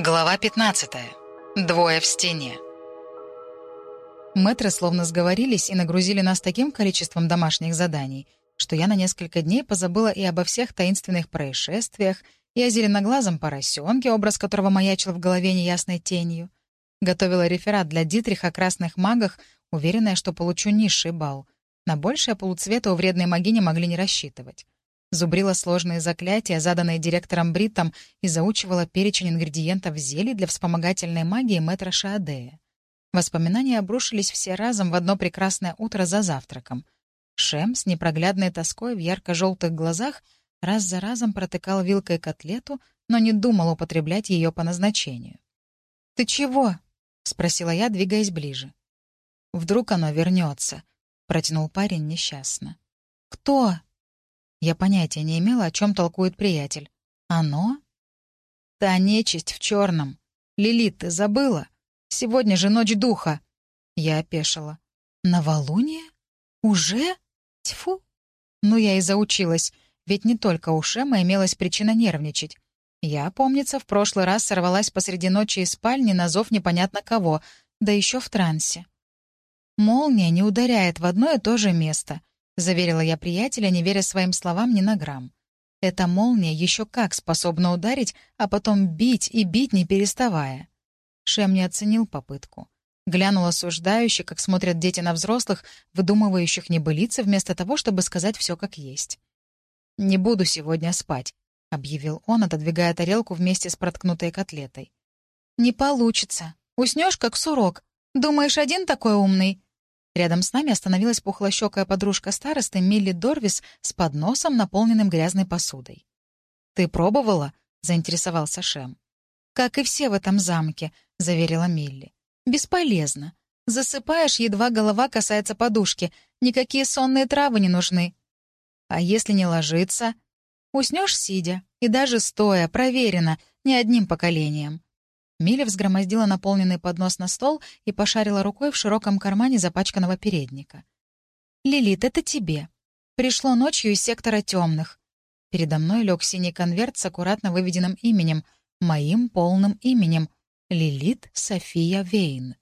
Глава 15. Двое в стене. Мэтры словно сговорились и нагрузили нас таким количеством домашних заданий, что я на несколько дней позабыла и обо всех таинственных происшествиях, и о зеленоглазом поросенке, образ которого маячил в голове неясной тенью. Готовила реферат для Дитриха о красных магах, уверенная, что получу низший балл. На большее полуцвета у вредной магини могли не рассчитывать. Зубрила сложные заклятия, заданные директором Бриттом, и заучивала перечень ингредиентов зелий для вспомогательной магии мэтра Шаадея. Воспоминания обрушились все разом в одно прекрасное утро за завтраком. Шем с непроглядной тоской в ярко-желтых глазах раз за разом протыкал вилкой котлету, но не думал употреблять ее по назначению. «Ты чего?» — спросила я, двигаясь ближе. «Вдруг оно вернется», — протянул парень несчастно. «Кто?» Я понятия не имела, о чем толкует приятель. «Оно?» «Та нечисть в черном. Лилит, ты забыла? Сегодня же ночь духа». Я опешила. «Новолуние? Уже? Тьфу!» Ну, я и заучилась, ведь не только у Шема имелась причина нервничать. Я, помнится, в прошлый раз сорвалась посреди ночи из спальни на зов непонятно кого, да еще в трансе. Молния не ударяет в одно и то же место. — заверила я приятеля, не веря своим словам ни на грамм. «Эта молния еще как способна ударить, а потом бить и бить, не переставая». Шем не оценил попытку. Глянул осуждающе, как смотрят дети на взрослых, выдумывающих небылицы, вместо того, чтобы сказать все как есть. «Не буду сегодня спать», — объявил он, отодвигая тарелку вместе с проткнутой котлетой. «Не получится. Уснешь, как сурок. Думаешь, один такой умный?» Рядом с нами остановилась пухлощекая подружка старосты Милли Дорвис с подносом, наполненным грязной посудой. «Ты пробовала?» — заинтересовался Шем. «Как и все в этом замке», — заверила Милли. «Бесполезно. Засыпаешь, едва голова касается подушки. Никакие сонные травы не нужны. А если не ложиться? Уснешь сидя, и даже стоя, проверено, не одним поколением. Миля взгромоздила наполненный поднос на стол и пошарила рукой в широком кармане запачканного передника. «Лилит, это тебе. Пришло ночью из сектора темных. Передо мной лег синий конверт с аккуратно выведенным именем, моим полным именем — Лилит София Вейн.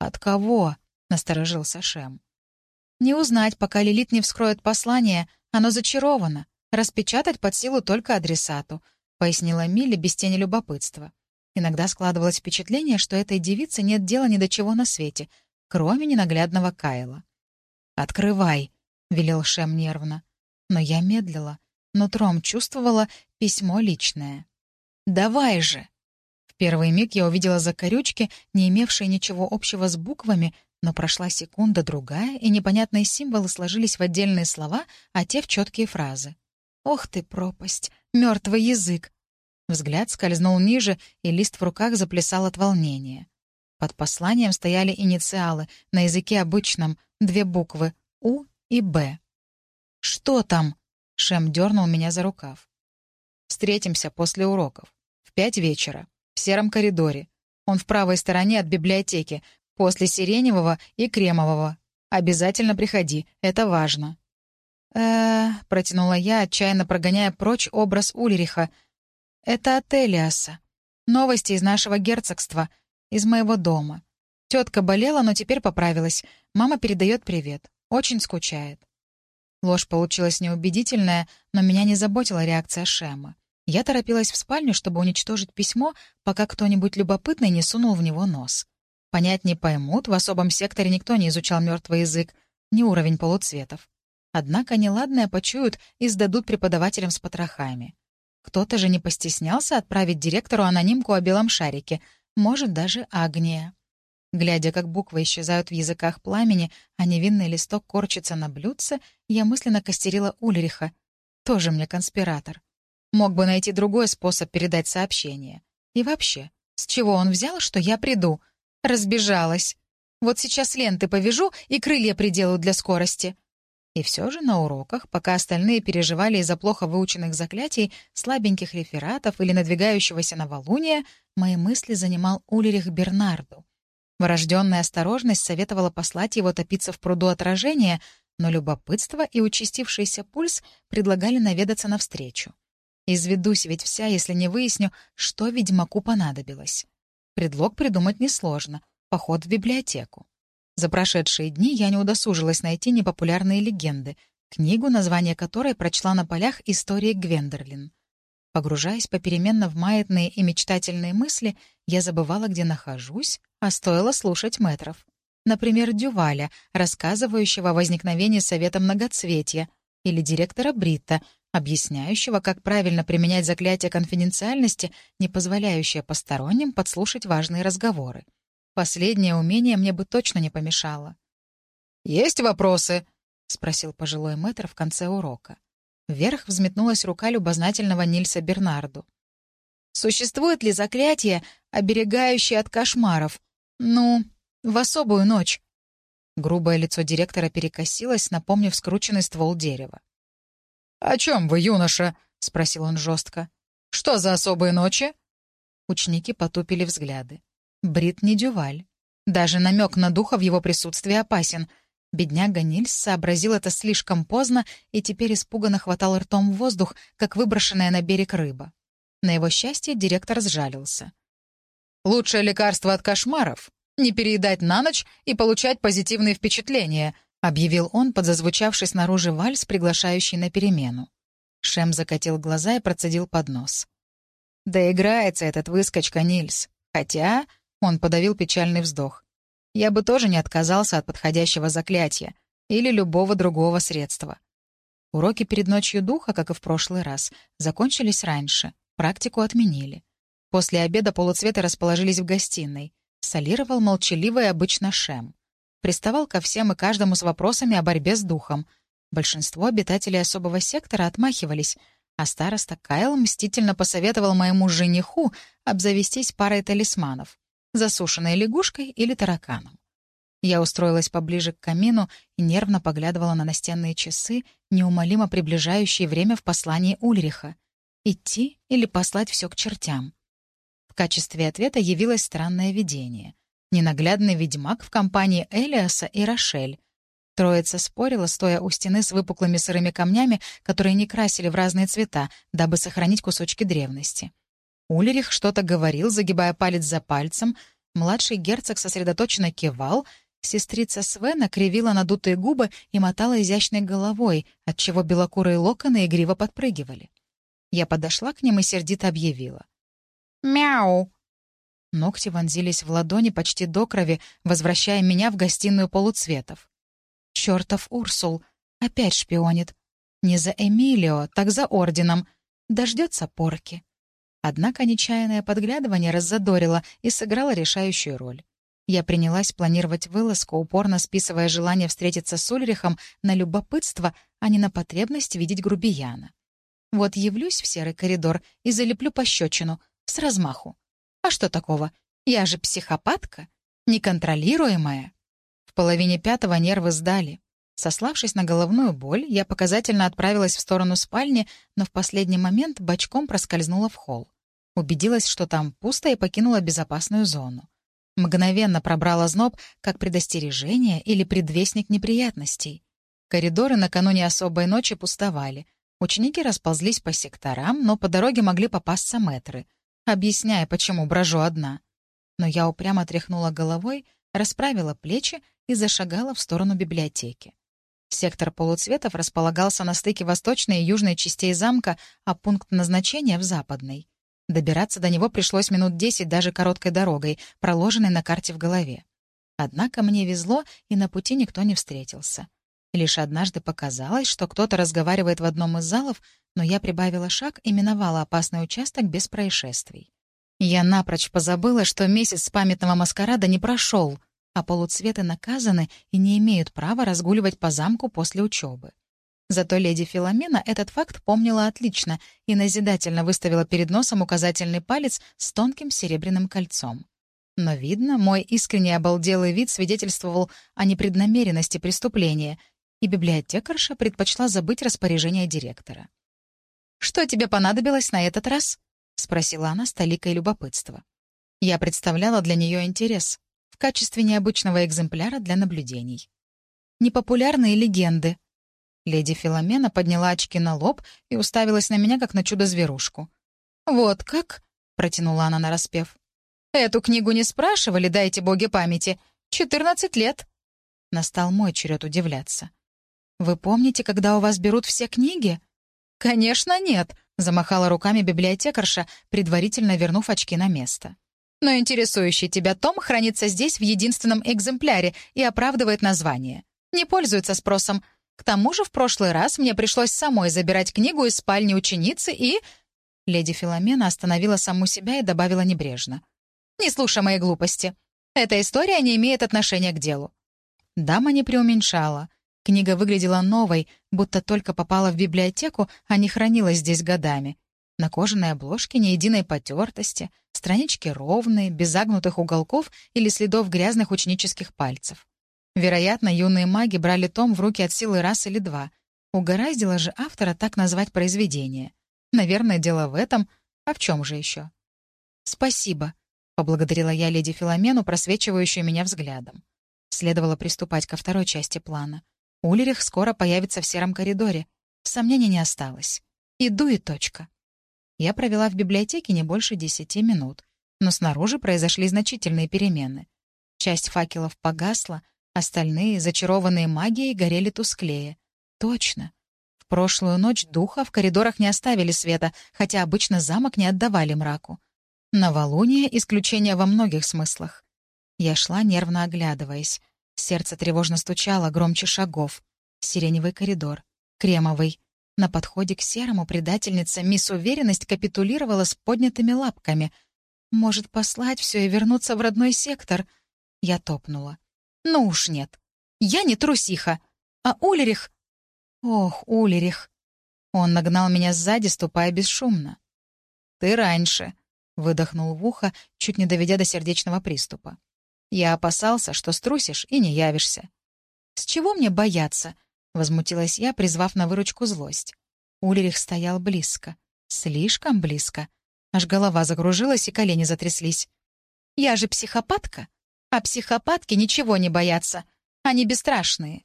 «От кого?» — насторожился Шем. «Не узнать, пока Лилит не вскроет послание. Оно зачаровано. Распечатать под силу только адресату», — пояснила Милли без тени любопытства. Иногда складывалось впечатление, что этой девице нет дела ни до чего на свете, кроме ненаглядного Кайла. «Открывай», — велел Шем нервно. Но я медлила, нутром чувствовала письмо личное. «Давай же!» В первый миг я увидела закорючки, не имевшие ничего общего с буквами, но прошла секунда-другая, и непонятные символы сложились в отдельные слова, а те в четкие фразы. «Ох ты, пропасть! Мертвый язык! Взгляд скользнул ниже, и лист в руках заплясал от волнения. Под посланием стояли инициалы, на языке обычном, две буквы «У» и «Б». «Что там?» — Шем дернул меня за рукав. «Встретимся после уроков. В пять вечера. В сером коридоре. Он в правой стороне от библиотеки, после сиреневого и кремового. Обязательно приходи, это важно». «Э-э», протянула я, отчаянно прогоняя прочь образ Ульриха — «Это от Элиаса. Новости из нашего герцогства, из моего дома. Тетка болела, но теперь поправилась. Мама передает привет. Очень скучает». Ложь получилась неубедительная, но меня не заботила реакция Шема. Я торопилась в спальню, чтобы уничтожить письмо, пока кто-нибудь любопытный не сунул в него нос. Понять не поймут, в особом секторе никто не изучал мертвый язык, ни уровень полуцветов. Однако неладное почуют и сдадут преподавателям с потрохами. Кто-то же не постеснялся отправить директору анонимку о белом шарике, может, даже Агния. Глядя, как буквы исчезают в языках пламени, а невинный листок корчится на блюдце, я мысленно костерила Ульриха. Тоже мне конспиратор. Мог бы найти другой способ передать сообщение. И вообще, с чего он взял, что я приду? Разбежалась. Вот сейчас ленты повяжу и крылья приделаю для скорости. И все же на уроках, пока остальные переживали из-за плохо выученных заклятий, слабеньких рефератов или надвигающегося новолуния, мои мысли занимал Ульрих Бернарду. Врожденная осторожность советовала послать его топиться в пруду отражения, но любопытство и участившийся пульс предлагали наведаться навстречу. Изведусь ведь вся, если не выясню, что ведьмаку понадобилось. Предлог придумать несложно — поход в библиотеку. За прошедшие дни я не удосужилась найти непопулярные легенды, книгу, название которой прочла на полях истории Гвендерлин. Погружаясь попеременно в маятные и мечтательные мысли, я забывала, где нахожусь, а стоило слушать метров. Например, Дюваля, рассказывающего о возникновении Совета Многоцветия, или директора Бритта, объясняющего, как правильно применять заклятие конфиденциальности, не позволяющее посторонним подслушать важные разговоры. Последнее умение мне бы точно не помешало. «Есть вопросы?» — спросил пожилой мэтр в конце урока. Вверх взметнулась рука любознательного Нильса Бернарду. «Существует ли заклятие, оберегающее от кошмаров? Ну, в особую ночь?» Грубое лицо директора перекосилось, напомнив скрученный ствол дерева. «О чем вы, юноша?» — спросил он жестко. «Что за особые ночи?» Ученики потупили взгляды. Брит не дюваль. Даже намек на духа в его присутствии опасен. Бедняга Нильс сообразил это слишком поздно и теперь испуганно хватал ртом воздух, как выброшенная на берег рыба. На его счастье директор сжалился. «Лучшее лекарство от кошмаров — не переедать на ночь и получать позитивные впечатления», — объявил он, подзазвучавший снаружи вальс, приглашающий на перемену. Шем закатил глаза и процедил под нос. «Да играется этот выскочка Нильс. Хотя...» — он подавил печальный вздох. «Я бы тоже не отказался от подходящего заклятия или любого другого средства». Уроки перед ночью духа, как и в прошлый раз, закончились раньше, практику отменили. После обеда полуцветы расположились в гостиной. Солировал молчаливый обычно Шем приставал ко всем и каждому с вопросами о борьбе с духом. Большинство обитателей особого сектора отмахивались, а староста Кайл мстительно посоветовал моему жениху обзавестись парой талисманов — засушенной лягушкой или тараканом. Я устроилась поближе к камину и нервно поглядывала на настенные часы, неумолимо приближающие время в послании Ульриха. Идти или послать все к чертям? В качестве ответа явилось странное видение — ненаглядный ведьмак в компании Элиаса и Рошель. Троица спорила, стоя у стены с выпуклыми сырыми камнями, которые не красили в разные цвета, дабы сохранить кусочки древности. Ульрих что-то говорил, загибая палец за пальцем, младший герцог сосредоточенно кивал, сестрица Свена кривила надутые губы и мотала изящной головой, отчего белокурые локоны игриво подпрыгивали. Я подошла к ним и сердито объявила. «Мяу!» Ногти вонзились в ладони почти до крови, возвращая меня в гостиную полуцветов. Чертов Урсул! Опять шпионит. Не за Эмилио, так за Орденом. Дождется порки. Однако нечаянное подглядывание раззадорило и сыграло решающую роль. Я принялась планировать вылазку, упорно списывая желание встретиться с Ульрихом на любопытство, а не на потребность видеть грубияна. Вот явлюсь в серый коридор и залеплю пощечину, с размаху. А что такого? Я же психопатка, неконтролируемая. В половине пятого нервы сдали. Сославшись на головную боль, я показательно отправилась в сторону спальни, но в последний момент бочком проскользнула в холл. Убедилась, что там пусто, и покинула безопасную зону. Мгновенно пробрала зноб, как предостережение или предвестник неприятностей. Коридоры накануне особой ночи пустовали. Ученики расползлись по секторам, но по дороге могли попасться метры объясняя, почему брожу одна. Но я упрямо тряхнула головой, расправила плечи и зашагала в сторону библиотеки. Сектор полуцветов располагался на стыке восточной и южной частей замка, а пункт назначения — в западной. Добираться до него пришлось минут десять даже короткой дорогой, проложенной на карте в голове. Однако мне везло, и на пути никто не встретился. Лишь однажды показалось, что кто-то разговаривает в одном из залов, но я прибавила шаг и миновала опасный участок без происшествий. Я напрочь позабыла, что месяц памятного маскарада не прошел, а полуцветы наказаны и не имеют права разгуливать по замку после учебы. Зато леди Филомена этот факт помнила отлично и назидательно выставила перед носом указательный палец с тонким серебряным кольцом. Но, видно, мой искренне обалделый вид свидетельствовал о непреднамеренности преступления, и библиотекарша предпочла забыть распоряжение директора. «Что тебе понадобилось на этот раз?» — спросила она с толикой любопытства. Я представляла для нее интерес в качестве необычного экземпляра для наблюдений. «Непопулярные легенды». Леди Филомена подняла очки на лоб и уставилась на меня, как на чудо-зверушку. «Вот как?» — протянула она нараспев. «Эту книгу не спрашивали, дайте боги памяти. Четырнадцать лет». Настал мой черед удивляться. «Вы помните, когда у вас берут все книги?» «Конечно нет», — замахала руками библиотекарша, предварительно вернув очки на место. «Но интересующий тебя том хранится здесь в единственном экземпляре и оправдывает название. Не пользуется спросом. К тому же в прошлый раз мне пришлось самой забирать книгу из спальни ученицы и...» Леди Филомена остановила саму себя и добавила небрежно. «Не слушай мои глупости. Эта история не имеет отношения к делу». Дама не преуменьшала. Книга выглядела новой, будто только попала в библиотеку, а не хранилась здесь годами. На кожаной обложке ни единой потертости, странички ровные, без загнутых уголков или следов грязных ученических пальцев. Вероятно, юные маги брали том в руки от силы раз или два. Угораздило же автора так назвать произведение. Наверное, дело в этом, а в чем же еще? «Спасибо», — поблагодарила я леди Филомену, просвечивающую меня взглядом. Следовало приступать ко второй части плана — Улерих скоро появится в сером коридоре. Сомнений не осталось. Иду и точка. Я провела в библиотеке не больше десяти минут, но снаружи произошли значительные перемены. Часть факелов погасла, остальные, зачарованные магией, горели тусклее. Точно. В прошлую ночь духа в коридорах не оставили света, хотя обычно замок не отдавали мраку. Новолуние — исключение во многих смыслах. Я шла, нервно оглядываясь. Сердце тревожно стучало громче шагов. Сиреневый коридор. Кремовый. На подходе к серому предательница мисс Уверенность капитулировала с поднятыми лапками. «Может, послать все и вернуться в родной сектор?» Я топнула. «Ну уж нет. Я не трусиха. А Улерих...» «Ох, Улерих...» Он нагнал меня сзади, ступая бесшумно. «Ты раньше», — выдохнул в ухо, чуть не доведя до сердечного приступа. Я опасался, что струсишь и не явишься. «С чего мне бояться?» — возмутилась я, призвав на выручку злость. Ульрих стоял близко. Слишком близко. Аж голова закружилась и колени затряслись. «Я же психопатка, а психопатки ничего не боятся. Они бесстрашные».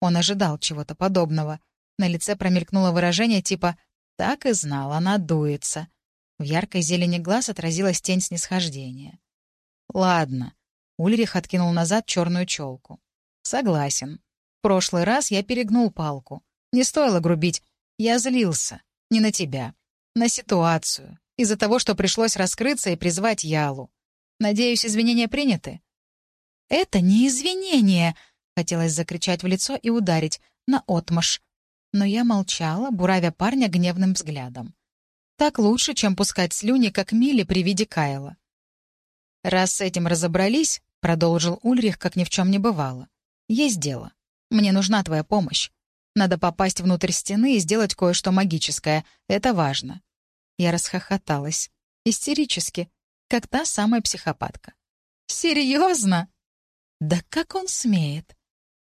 Он ожидал чего-то подобного. На лице промелькнуло выражение типа «так и знал, она дуется». В яркой зелени глаз отразилась тень снисхождения. «Ладно, Ульрих откинул назад черную челку. «Согласен. В прошлый раз я перегнул палку. Не стоило грубить. Я злился. Не на тебя. На ситуацию. Из-за того, что пришлось раскрыться и призвать Ялу. Надеюсь, извинения приняты?» «Это не извинения!» — хотелось закричать в лицо и ударить. На отмаш. Но я молчала, буравя парня гневным взглядом. Так лучше, чем пускать слюни, как Милли при виде Кайла. Раз с этим разобрались, — продолжил Ульрих, как ни в чем не бывало. «Есть дело. Мне нужна твоя помощь. Надо попасть внутрь стены и сделать кое-что магическое. Это важно». Я расхохоталась. Истерически. Как та самая психопатка. «Серьезно?» «Да как он смеет?»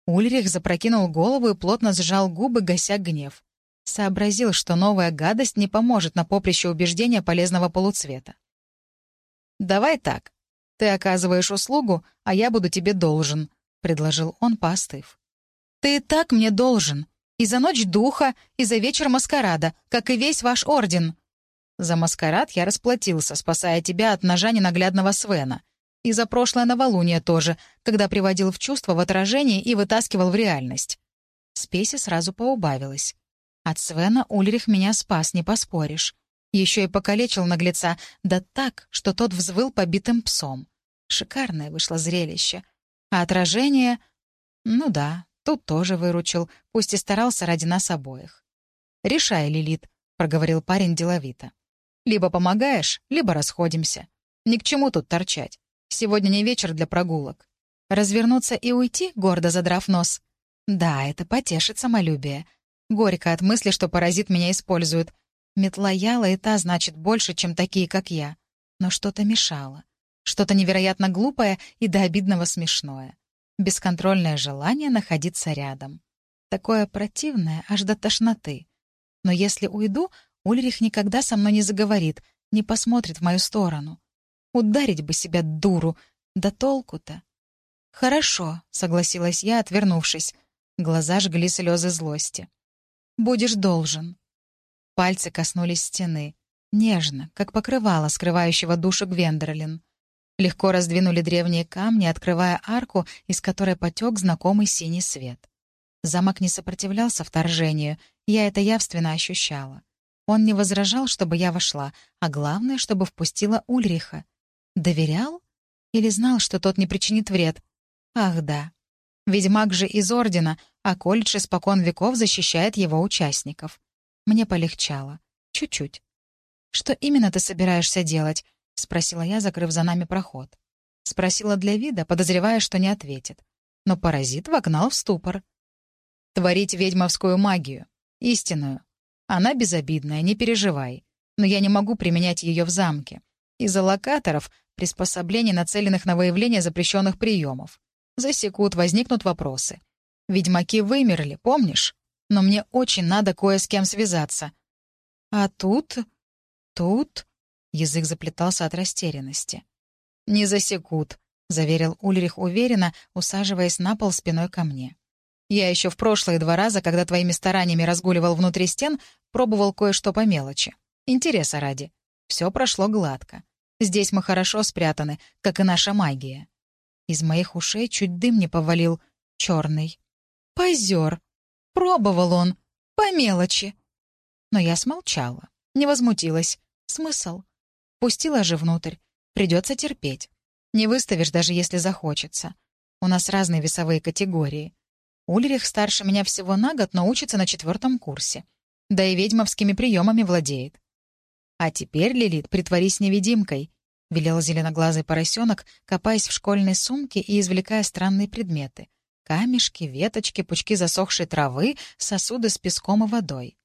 Ульрих запрокинул голову и плотно сжал губы, гася гнев. Сообразил, что новая гадость не поможет на поприще убеждения полезного полуцвета. «Давай так. «Ты оказываешь услугу, а я буду тебе должен», — предложил он, поостыв. «Ты и так мне должен. И за ночь духа, и за вечер маскарада, как и весь ваш орден». «За маскарад я расплатился, спасая тебя от ножа ненаглядного Свена. И за прошлое новолуние тоже, когда приводил в чувство в отражении и вытаскивал в реальность». Спеси сразу поубавилась. От Свена Ульрих меня спас, не поспоришь. Еще и покалечил наглеца, да так, что тот взвыл побитым псом. Шикарное вышло зрелище. А отражение... Ну да, тут тоже выручил, пусть и старался ради нас обоих. «Решай, Лилит», — проговорил парень деловито. «Либо помогаешь, либо расходимся. Ни к чему тут торчать. Сегодня не вечер для прогулок. Развернуться и уйти, гордо задрав нос? Да, это потешит самолюбие. Горько от мысли, что паразит меня использует. Метла яла и та значит больше, чем такие, как я. Но что-то мешало. Что-то невероятно глупое и до обидного смешное. Бесконтрольное желание находиться рядом. Такое противное, аж до тошноты. Но если уйду, Ульрих никогда со мной не заговорит, не посмотрит в мою сторону. Ударить бы себя дуру, да толку-то. «Хорошо», — согласилась я, отвернувшись. Глаза жгли слезы злости. Будешь должен». Пальцы коснулись стены. Нежно, как покрывало, скрывающего душу Гвендерлин. Легко раздвинули древние камни, открывая арку, из которой потек знакомый синий свет. Замок не сопротивлялся вторжению, я это явственно ощущала. Он не возражал, чтобы я вошла, а главное, чтобы впустила Ульриха. Доверял? Или знал, что тот не причинит вред? Ах, да. Ведьмак же из Ордена, а колледж испокон веков защищает его участников. Мне полегчало. Чуть-чуть. «Что именно ты собираешься делать?» — спросила я, закрыв за нами проход. Спросила для вида, подозревая, что не ответит. Но паразит вогнал в ступор. «Творить ведьмовскую магию. Истинную. Она безобидная, не переживай. Но я не могу применять ее в замке. Из-за локаторов, приспособлений, нацеленных на выявление запрещенных приемов. Засекут, возникнут вопросы. Ведьмаки вымерли, помнишь? Но мне очень надо кое с кем связаться. А тут... тут... Язык заплетался от растерянности. «Не засекут», — заверил Ульрих уверенно, усаживаясь на пол спиной ко мне. «Я еще в прошлые два раза, когда твоими стараниями разгуливал внутри стен, пробовал кое-что по мелочи. Интереса ради. Все прошло гладко. Здесь мы хорошо спрятаны, как и наша магия». Из моих ушей чуть дым не повалил. Черный. Позер. Пробовал он. По мелочи. Но я смолчала. Не возмутилась. Смысл? Пустила же внутрь. Придется терпеть. Не выставишь, даже если захочется. У нас разные весовые категории. Ульрих старше меня всего на год, но учится на четвертом курсе. Да и ведьмовскими приемами владеет. А теперь, Лилит, притворись невидимкой. — велел зеленоглазый поросенок, копаясь в школьной сумке и извлекая странные предметы. Камешки, веточки, пучки засохшей травы, сосуды с песком и водой.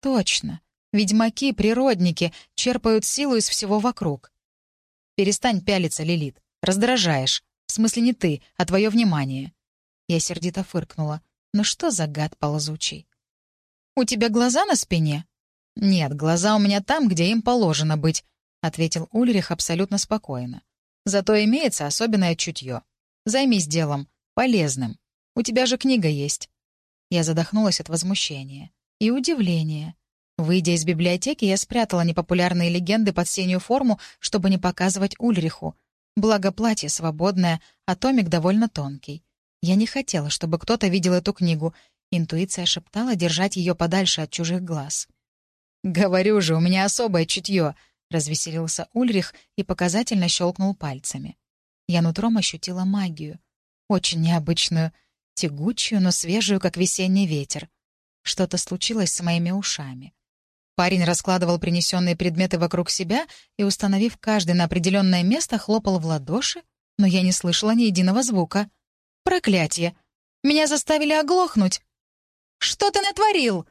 «Точно. Ведьмаки, природники черпают силу из всего вокруг». «Перестань пялиться, Лилит. Раздражаешь. В смысле не ты, а твое внимание». Я сердито фыркнула. «Ну что за гад ползучий?» «У тебя глаза на спине?» «Нет, глаза у меня там, где им положено быть», — ответил Ульрих абсолютно спокойно. «Зато имеется особенное чутье. Займись делом, полезным. У тебя же книга есть». Я задохнулась от возмущения и удивления. Выйдя из библиотеки, я спрятала непопулярные легенды под синюю форму, чтобы не показывать Ульриху. Благо платье свободное, а томик довольно тонкий. Я не хотела, чтобы кто-то видел эту книгу. Интуиция шептала держать ее подальше от чужих глаз. «Говорю же, у меня особое чутье», — развеселился Ульрих и показательно щелкнул пальцами. Я нутром ощутила магию. Очень необычную, тягучую, но свежую, как весенний ветер. Что-то случилось с моими ушами. Парень раскладывал принесенные предметы вокруг себя и, установив каждый на определенное место, хлопал в ладоши, но я не слышала ни единого звука. «Проклятие! Меня заставили оглохнуть!» «Что ты натворил?»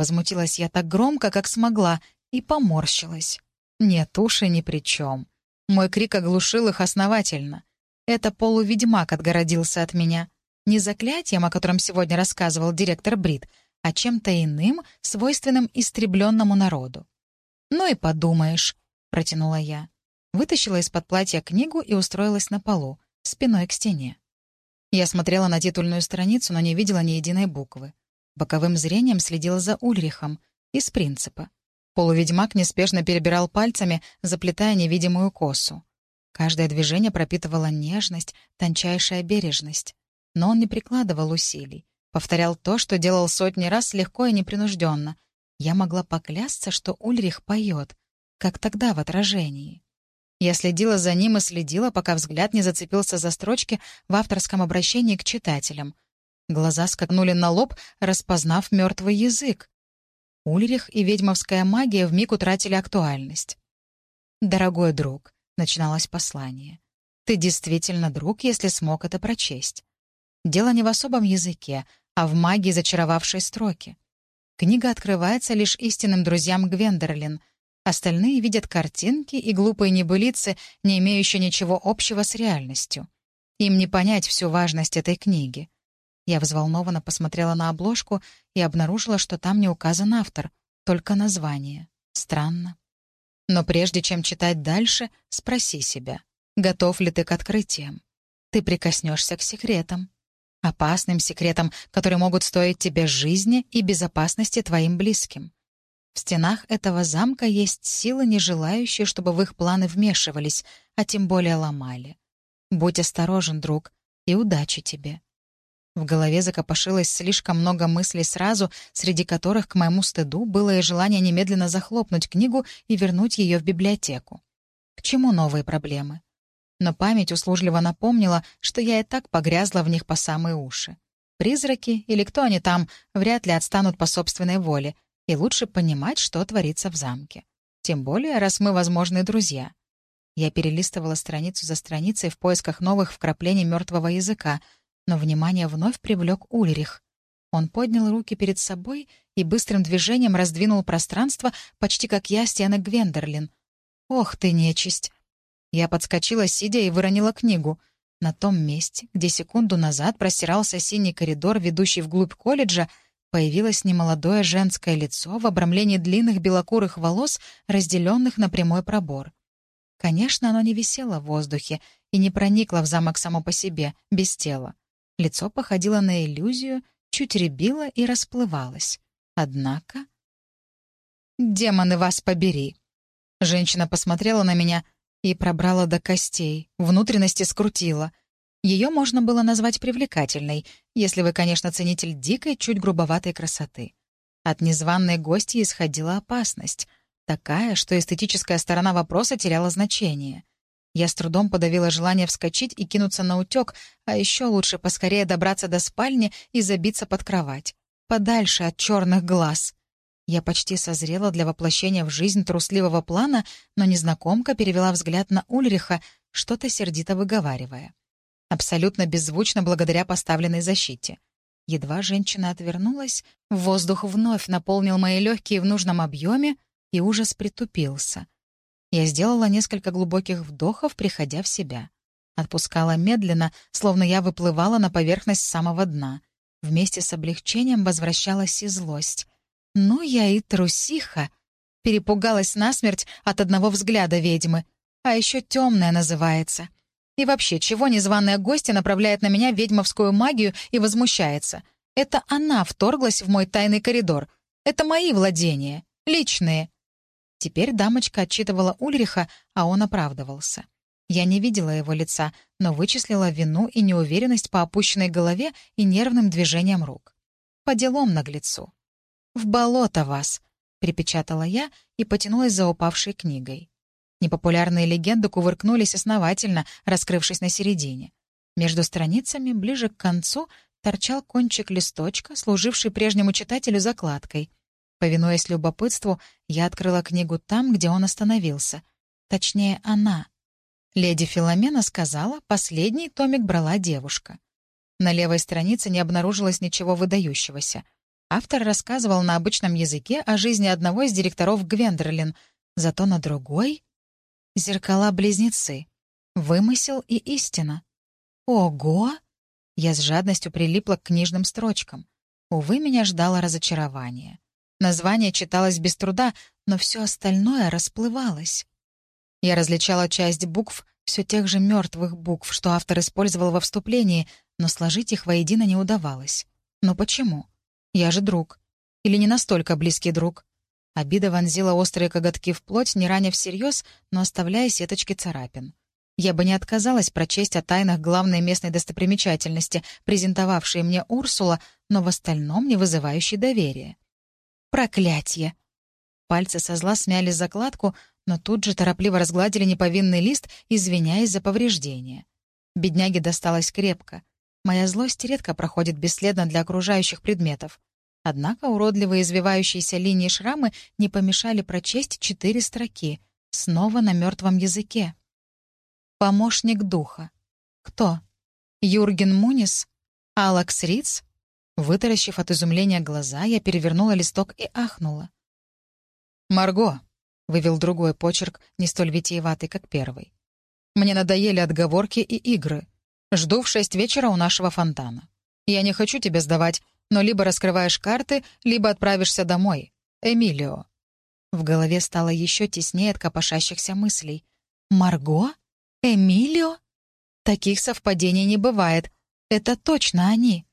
Возмутилась я так громко, как смогла, и поморщилась. Нет, уши ни при чем. Мой крик оглушил их основательно. Это полуведьмак отгородился от меня. Не заклятием, о котором сегодня рассказывал директор Брит, а чем-то иным, свойственным истребленному народу. «Ну и подумаешь», — протянула я. Вытащила из-под платья книгу и устроилась на полу, спиной к стене. Я смотрела на титульную страницу, но не видела ни единой буквы. Боковым зрением следила за Ульрихом, из принципа. Полуведьмак неспешно перебирал пальцами, заплетая невидимую косу. Каждое движение пропитывало нежность, тончайшая бережность. Но он не прикладывал усилий. Повторял то, что делал сотни раз легко и непринужденно. Я могла поклясться, что Ульрих поет, как тогда в отражении. Я следила за ним и следила, пока взгляд не зацепился за строчки в авторском обращении к читателям. Глаза скакнули на лоб, распознав мертвый язык. Ульрих и ведьмовская магия вмиг утратили актуальность. «Дорогой друг», — начиналось послание, — «ты действительно друг, если смог это прочесть. Дело не в особом языке, а в магии зачаровавшей строки. Книга открывается лишь истинным друзьям Гвендерлин. Остальные видят картинки и глупые небылицы, не имеющие ничего общего с реальностью. Им не понять всю важность этой книги. Я взволнованно посмотрела на обложку и обнаружила, что там не указан автор, только название. Странно. Но прежде чем читать дальше, спроси себя, готов ли ты к открытиям. Ты прикоснешься к секретам. Опасным секретам, которые могут стоить тебе жизни и безопасности твоим близким. В стенах этого замка есть силы, не желающие, чтобы в их планы вмешивались, а тем более ломали. Будь осторожен, друг, и удачи тебе. В голове закопошилось слишком много мыслей сразу, среди которых, к моему стыду, было и желание немедленно захлопнуть книгу и вернуть ее в библиотеку. К чему новые проблемы? Но память услужливо напомнила, что я и так погрязла в них по самые уши. Призраки, или кто они там, вряд ли отстанут по собственной воле, и лучше понимать, что творится в замке. Тем более, раз мы возможные друзья. Я перелистывала страницу за страницей в поисках новых вкраплений мертвого языка — но внимание вновь привлек Ульрих. Он поднял руки перед собой и быстрым движением раздвинул пространство, почти как я стены Гвендерлин. «Ох ты, нечисть!» Я подскочила, сидя, и выронила книгу. На том месте, где секунду назад простирался синий коридор, ведущий вглубь колледжа, появилось немолодое женское лицо в обрамлении длинных белокурых волос, разделенных на прямой пробор. Конечно, оно не висело в воздухе и не проникло в замок само по себе, без тела. Лицо походило на иллюзию, чуть рябило и расплывалось. Однако... «Демоны вас побери!» Женщина посмотрела на меня и пробрала до костей, внутренности скрутила. Ее можно было назвать привлекательной, если вы, конечно, ценитель дикой, чуть грубоватой красоты. От незваной гости исходила опасность, такая, что эстетическая сторона вопроса теряла значение. Я с трудом подавила желание вскочить и кинуться на утек, а еще лучше поскорее добраться до спальни и забиться под кровать. Подальше от черных глаз. Я почти созрела для воплощения в жизнь трусливого плана, но незнакомка перевела взгляд на Ульриха, что-то сердито выговаривая. Абсолютно беззвучно благодаря поставленной защите. Едва женщина отвернулась, воздух вновь наполнил мои легкие в нужном объеме, и ужас притупился — я сделала несколько глубоких вдохов, приходя в себя. Отпускала медленно, словно я выплывала на поверхность самого дна. Вместе с облегчением возвращалась и злость. «Ну, я и трусиха!» Перепугалась насмерть от одного взгляда ведьмы. А еще темная называется. И вообще, чего незваная гостья направляет на меня ведьмовскую магию и возмущается? Это она вторглась в мой тайный коридор. Это мои владения. Личные. Теперь дамочка отчитывала Ульриха, а он оправдывался. Я не видела его лица, но вычислила вину и неуверенность по опущенной голове и нервным движениям рук. По делам наглецу. «В болото вас!» — припечатала я и потянулась за упавшей книгой. Непопулярные легенды кувыркнулись основательно, раскрывшись на середине. Между страницами, ближе к концу, торчал кончик листочка, служивший прежнему читателю закладкой — Повинуясь любопытству, я открыла книгу там, где он остановился. Точнее, она. Леди Филомена сказала, последний томик брала девушка. На левой странице не обнаружилось ничего выдающегося. Автор рассказывал на обычном языке о жизни одного из директоров Гвендерлин, зато на другой — зеркала-близнецы. Вымысел и истина. Ого! Я с жадностью прилипла к книжным строчкам. Увы, меня ждало разочарование. Название читалось без труда, но все остальное расплывалось. Я различала часть букв, все тех же мертвых букв, что автор использовал во вступлении, но сложить их воедино не удавалось. Но почему? Я же друг. Или не настолько близкий друг? Обида вонзила острые коготки в плоть, не раня всерьез, но оставляя сеточки царапин. Я бы не отказалась прочесть о тайнах главной местной достопримечательности, презентовавшей мне Урсула, но в остальном не вызывающей доверия. Проклятье! Пальцы со зла смяли закладку, но тут же торопливо разгладили неповинный лист, извиняясь за повреждение. Бедняге досталось крепко. Моя злость редко проходит бесследно для окружающих предметов. Однако уродливые извивающиеся линии шрамы не помешали прочесть четыре строки, снова на мертвом языке. Помощник духа. Кто? Юрген Мунис? Алекс Риц? Вытаращив от изумления глаза, я перевернула листок и ахнула. «Марго», — вывел другой почерк, не столь витиеватый, как первый. «Мне надоели отговорки и игры. Жду в шесть вечера у нашего фонтана. Я не хочу тебя сдавать, но либо раскрываешь карты, либо отправишься домой. Эмилио». В голове стало еще теснее от копошащихся мыслей. «Марго? Эмилио? Таких совпадений не бывает. Это точно они.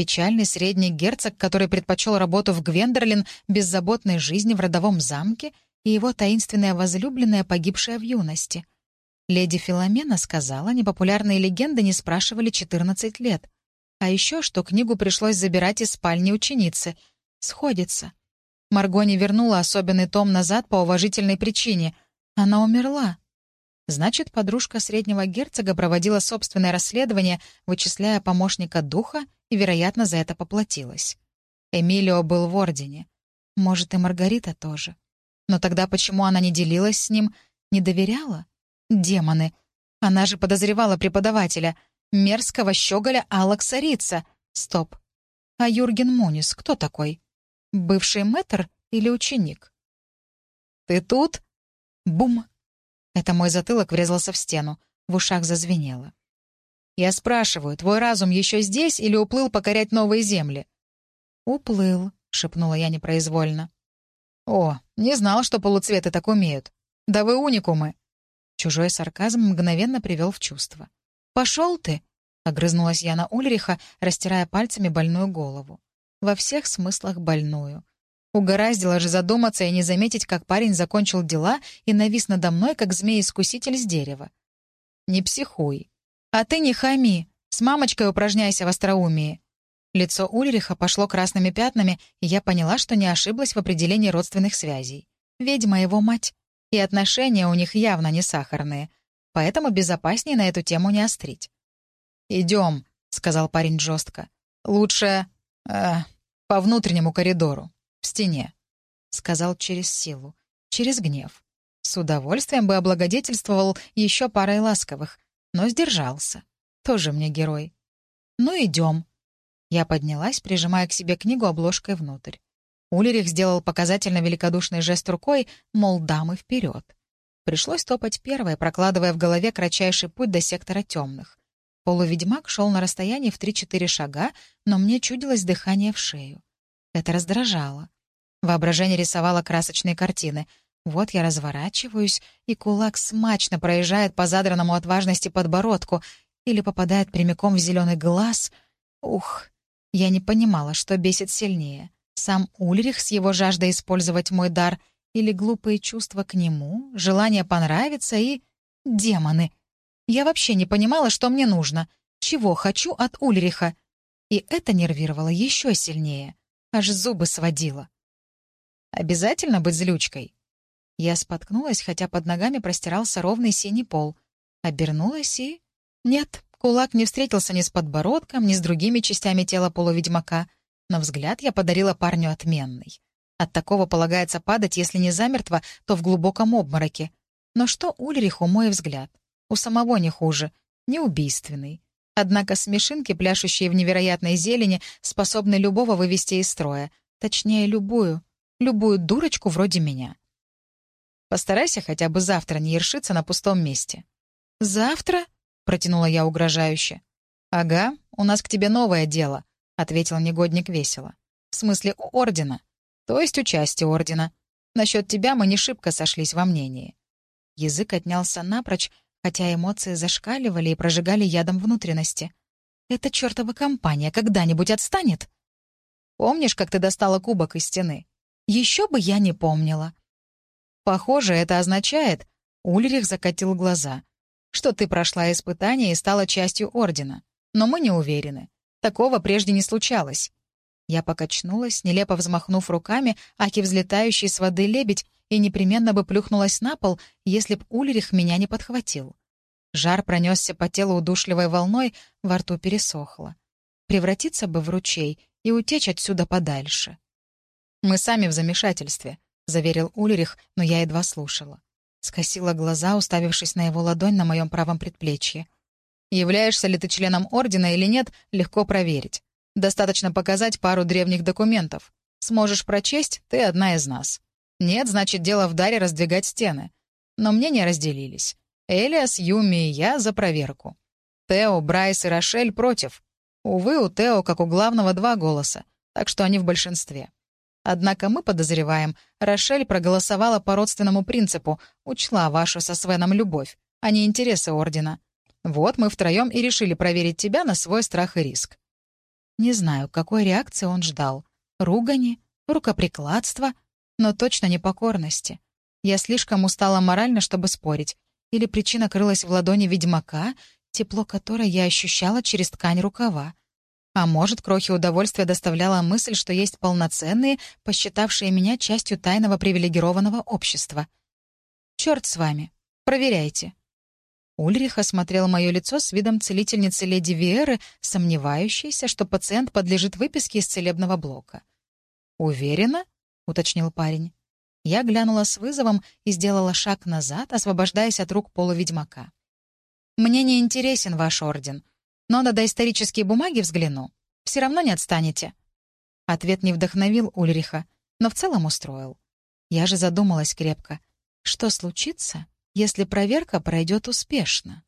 Печальный средний герцог, который предпочел работу в Гвендерлин беззаботной жизни в родовом замке, и его таинственная возлюбленная, погибшая в юности. Леди Филомена сказала, непопулярные легенды не спрашивали 14 лет. А еще, что книгу пришлось забирать из спальни ученицы. Сходится. Марго не вернула особенный том назад по уважительной причине. Она умерла. Значит, подружка среднего герцога проводила собственное расследование, вычисляя помощника духа, и, вероятно, за это поплатилась. Эмилио был в Ордене. Может, и Маргарита тоже. Но тогда почему она не делилась с ним, не доверяла? Демоны. Она же подозревала преподавателя, мерзкого щеголя Алекса Рица. Стоп. А Юрген Мунис кто такой? Бывший мэтр или ученик? «Ты тут?» Бум! Это мой затылок врезался в стену, в ушах зазвенело. «Я спрашиваю, твой разум еще здесь или уплыл покорять новые земли?» «Уплыл», — шепнула я непроизвольно. «О, не знал, что полуцветы так умеют. Да вы уникумы!» Чужой сарказм мгновенно привел в чувство. «Пошел ты!» — огрызнулась я на Ульриха, растирая пальцами больную голову во всех смыслах больную. Угораздило же задуматься и не заметить, как парень закончил дела и навис надо мной, как змей-искуситель с дерева. «Не психуй. А ты не хами. С мамочкой упражняйся в остроумии». Лицо Ульриха пошло красными пятнами, и я поняла, что не ошиблась в определении родственных связей. Ведьма его мать. И отношения у них явно не сахарные. Поэтому безопаснее на эту тему не острить. «Идем», — сказал парень жестко. «Лучше «Э, по внутреннему коридору, в стене», — сказал через силу, через гнев. С удовольствием бы облагодетельствовал еще парой ласковых, но сдержался. Тоже мне герой. «Ну, идем». Я поднялась, прижимая к себе книгу обложкой внутрь. Улерих сделал показательно великодушный жест рукой, мол, дамы вперед. Пришлось топать первой, прокладывая в голове кратчайший путь до сектора темных. Полуведьмак шел на расстоянии в 3-4 шага, но мне чудилось дыхание в шею. Это раздражало. Воображение рисовало красочные картины. Вот я разворачиваюсь, и кулак смачно проезжает по задранному от важности подбородку или попадает прямиком в зеленый глаз. Ух, я не понимала, что бесит сильнее. Сам Ульрих с его жаждой использовать мой дар или глупые чувства к нему, желание понравиться и... демоны — я вообще не понимала, что мне нужно, чего хочу от Ульриха. И это нервировало еще сильнее. Аж зубы сводило. «Обязательно быть злючкой?» Я споткнулась, хотя под ногами простирался ровный синий пол. Обернулась и... Нет, кулак не встретился ни с подбородком, ни с другими частями тела полуведьмака. Но взгляд я подарила парню отменный. От такого полагается падать, если не замертво, то в глубоком обмороке. Но что Ульриху мой взгляд? У самого не хуже, не убийственный. Однако смешинки, пляшущие в невероятной зелени, способны любого вывести из строя. Точнее, любую. Любую дурочку вроде меня. Постарайся хотя бы завтра не ершиться на пустом месте. «Завтра?» — протянула я угрожающе. «Ага, у нас к тебе новое дело», — ответил негодник весело. «В смысле, у Ордена. То есть у части Ордена. Насчет тебя мы не шибко сошлись во мнении». Язык отнялся напрочь, хотя эмоции зашкаливали и прожигали ядом внутренности. «Эта чертова компания когда-нибудь отстанет?» «Помнишь, как ты достала кубок из стены?» «Еще бы я не помнила». «Похоже, это означает...» Ульрих закатил глаза. «Что ты прошла испытание и стала частью Ордена. Но мы не уверены. Такого прежде не случалось». Я покачнулась, нелепо взмахнув руками, аки взлетающий с воды лебедь, и непременно бы плюхнулась на пол, если б Ульрих меня не подхватил. Жар пронесся по телу удушливой волной, во рту пересохло. Превратиться бы в ручей и утечь отсюда подальше. «Мы сами в замешательстве», — заверил Ульрих, но я едва слушала. Скосила глаза, уставившись на его ладонь на моем правом предплечье. «Являешься ли ты членом Ордена или нет, легко проверить. Достаточно показать пару древних документов. Сможешь прочесть — ты одна из нас. Нет, значит, дело в даре раздвигать стены. Но мнения разделились. Элиас, Юми и я за проверку. Тео, Брайс и Рошель против. Увы, у Тео, как у главного, два голоса, так что они в большинстве. Однако мы подозреваем, Рошель проголосовала по родственному принципу, учла вашу со Свеном любовь, а не интересы Ордена. Вот мы втроем и решили проверить тебя на свой страх и риск». Не знаю, какой реакции он ждал. Ругани, рукоприкладства, но точно не покорности. Я слишком устала морально, чтобы спорить. Или причина крылась в ладони ведьмака, тепло которой я ощущала через ткань рукава. А может, крохи удовольствия доставляла мысль, что есть полноценные, посчитавшие меня частью тайного привилегированного общества. Черт с вами. Проверяйте. Ульрих осмотрел мое лицо с видом целительницы леди Виеры, сомневающейся, что пациент подлежит выписке из целебного блока. «Уверена?» — уточнил парень. Я глянула с вызовом и сделала шаг назад, освобождаясь от рук полуведьмака. «Мне не интересен ваш орден, но на доисторические бумаги взгляну. Все равно не отстанете». Ответ не вдохновил Ульриха, но в целом устроил. Я же задумалась крепко. Что случится, если проверка пройдет успешно?